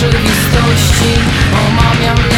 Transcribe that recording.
rzeczywistości. Omawiam